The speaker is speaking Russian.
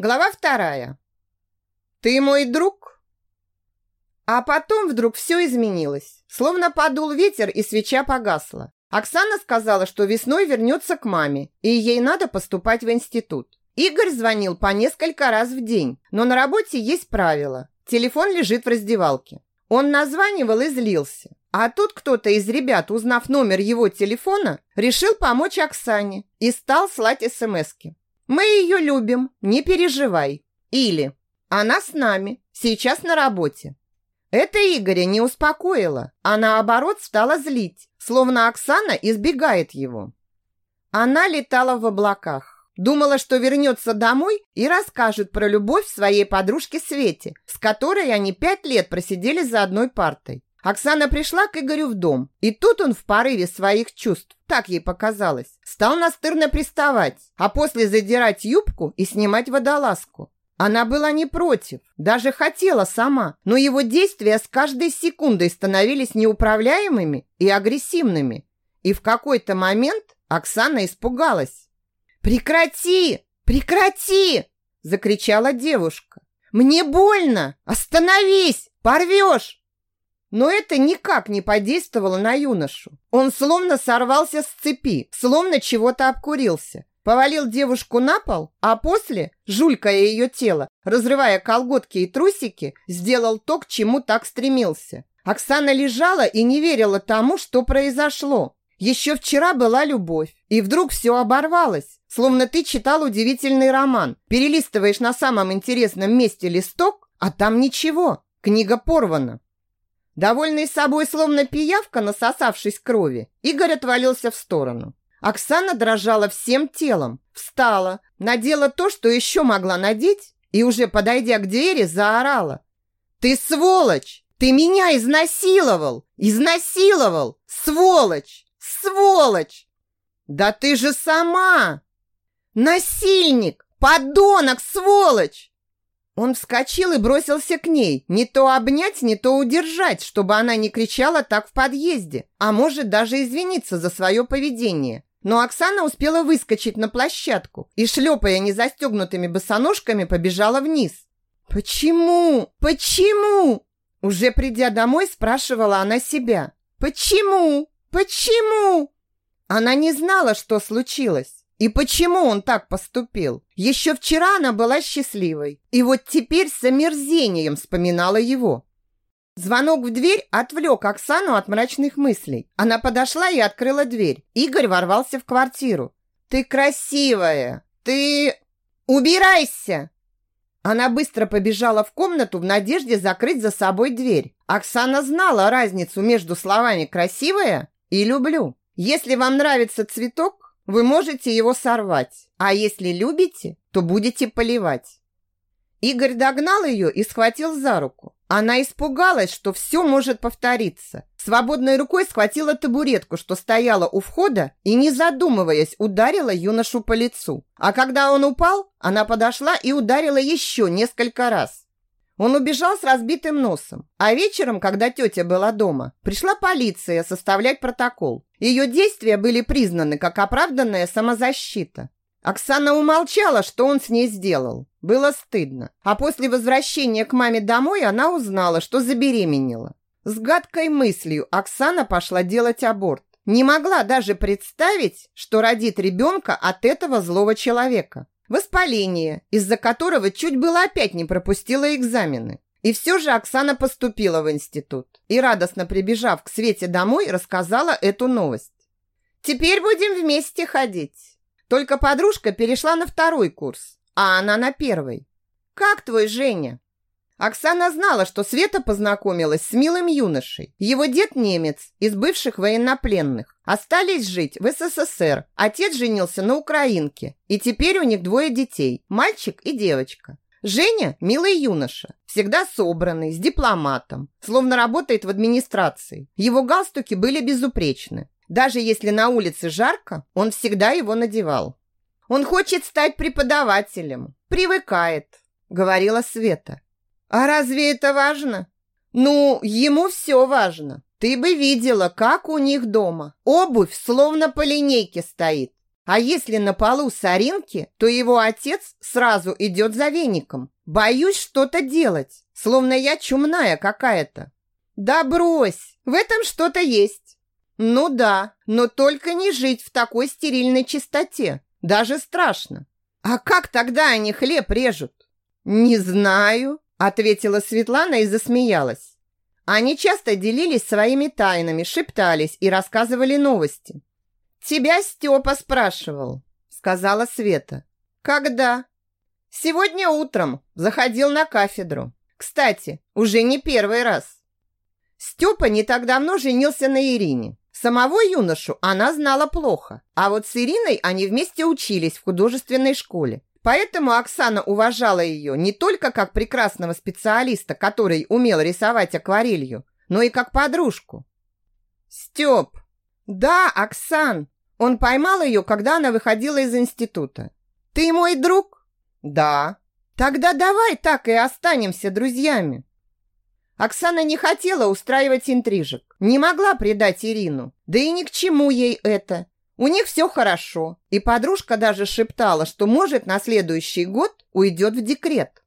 Глава вторая. Ты мой друг? А потом вдруг все изменилось. Словно подул ветер, и свеча погасла. Оксана сказала, что весной вернется к маме, и ей надо поступать в институт. Игорь звонил по несколько раз в день, но на работе есть правило. Телефон лежит в раздевалке. Он названивал и злился. А тут кто-то из ребят, узнав номер его телефона, решил помочь Оксане и стал слать смски. Мы ее любим, не переживай. Или она с нами, сейчас на работе. Это Игоря не успокоило, а наоборот стала злить, словно Оксана избегает его. Она летала в облаках. Думала, что вернется домой и расскажет про любовь своей подружке Свете, с которой они пять лет просидели за одной партой. Оксана пришла к Игорю в дом, и тут он в порыве своих чувств, так ей показалось, стал настырно приставать, а после задирать юбку и снимать водолазку. Она была не против, даже хотела сама, но его действия с каждой секундой становились неуправляемыми и агрессивными. И в какой-то момент Оксана испугалась. «Прекрати! Прекрати!» – закричала девушка. «Мне больно! Остановись! Порвешь!» Но это никак не подействовало на юношу. Он словно сорвался с цепи, словно чего-то обкурился. Повалил девушку на пол, а после, жулькая ее тело, разрывая колготки и трусики, сделал то, к чему так стремился. Оксана лежала и не верила тому, что произошло. Еще вчера была любовь, и вдруг все оборвалось, словно ты читал удивительный роман. Перелистываешь на самом интересном месте листок, а там ничего, книга порвана. Довольный собой, словно пиявка, насосавшись крови, Игорь отвалился в сторону. Оксана дрожала всем телом, встала, надела то, что еще могла надеть, и уже подойдя к двери, заорала. «Ты сволочь! Ты меня изнасиловал! Изнасиловал! Сволочь! Сволочь! Да ты же сама! Насильник! Подонок! Сволочь!» Он вскочил и бросился к ней, не то обнять, не то удержать, чтобы она не кричала так в подъезде, а может даже извиниться за свое поведение. Но Оксана успела выскочить на площадку и, шлепая незастегнутыми босоножками, побежала вниз. «Почему? Почему?» Уже придя домой, спрашивала она себя. «Почему? Почему?» Она не знала, что случилось. И почему он так поступил? Еще вчера она была счастливой, и вот теперь с омерзением вспоминала его. Звонок в дверь отвлек Оксану от мрачных мыслей. Она подошла и открыла дверь. Игорь ворвался в квартиру. «Ты красивая! Ты... Убирайся!» Она быстро побежала в комнату в надежде закрыть за собой дверь. Оксана знала разницу между словами «красивая» и «люблю». Если вам нравится цветок, вы можете его сорвать, а если любите, то будете поливать. Игорь догнал ее и схватил за руку. Она испугалась, что все может повториться. Свободной рукой схватила табуретку, что стояла у входа, и, не задумываясь, ударила юношу по лицу. А когда он упал, она подошла и ударила еще несколько раз. Он убежал с разбитым носом. А вечером, когда тетя была дома, пришла полиция составлять протокол. Ее действия были признаны как оправданная самозащита. Оксана умолчала, что он с ней сделал. Было стыдно. А после возвращения к маме домой она узнала, что забеременела. С гадкой мыслью Оксана пошла делать аборт. Не могла даже представить, что родит ребенка от этого злого человека. Воспаление, из-за которого чуть было опять не пропустила экзамены. И все же Оксана поступила в институт. И радостно прибежав к Свете домой, рассказала эту новость. «Теперь будем вместе ходить». Только подружка перешла на второй курс, а она на первый. «Как твой Женя?» Оксана знала, что Света познакомилась с милым юношей. Его дед немец из бывших военнопленных. Остались жить в СССР. Отец женился на украинке. И теперь у них двое детей. Мальчик и девочка. Женя – милый юноша. Всегда собранный, с дипломатом. Словно работает в администрации. Его галстуки были безупречны. Даже если на улице жарко, он всегда его надевал. «Он хочет стать преподавателем. Привыкает», – говорила Света. А разве это важно? Ну, ему все важно. Ты бы видела, как у них дома. Обувь словно по линейке стоит. А если на полу соринки, то его отец сразу идет за веником. Боюсь что-то делать, словно я чумная какая-то. Да брось, в этом что-то есть. Ну да, но только не жить в такой стерильной чистоте. Даже страшно. А как тогда они хлеб режут? Не знаю, ответила Светлана и засмеялась. Они часто делились своими тайнами, шептались и рассказывали новости. «Тебя Степа спрашивал», — сказала Света. «Когда?» «Сегодня утром. Заходил на кафедру. Кстати, уже не первый раз». Степа не так давно женился на Ирине. Самого юношу она знала плохо, а вот с Ириной они вместе учились в художественной школе. Поэтому Оксана уважала ее не только как прекрасного специалиста, который умел рисовать акварелью, но и как подружку. «Степ!» «Да, Оксан!» Он поймал ее, когда она выходила из института. «Ты мой друг?» «Да». «Тогда давай так и останемся друзьями». Оксана не хотела устраивать интрижек, не могла предать Ирину, да и ни к чему ей это. У них все хорошо, и подружка даже шептала, что может на следующий год уйдет в декрет.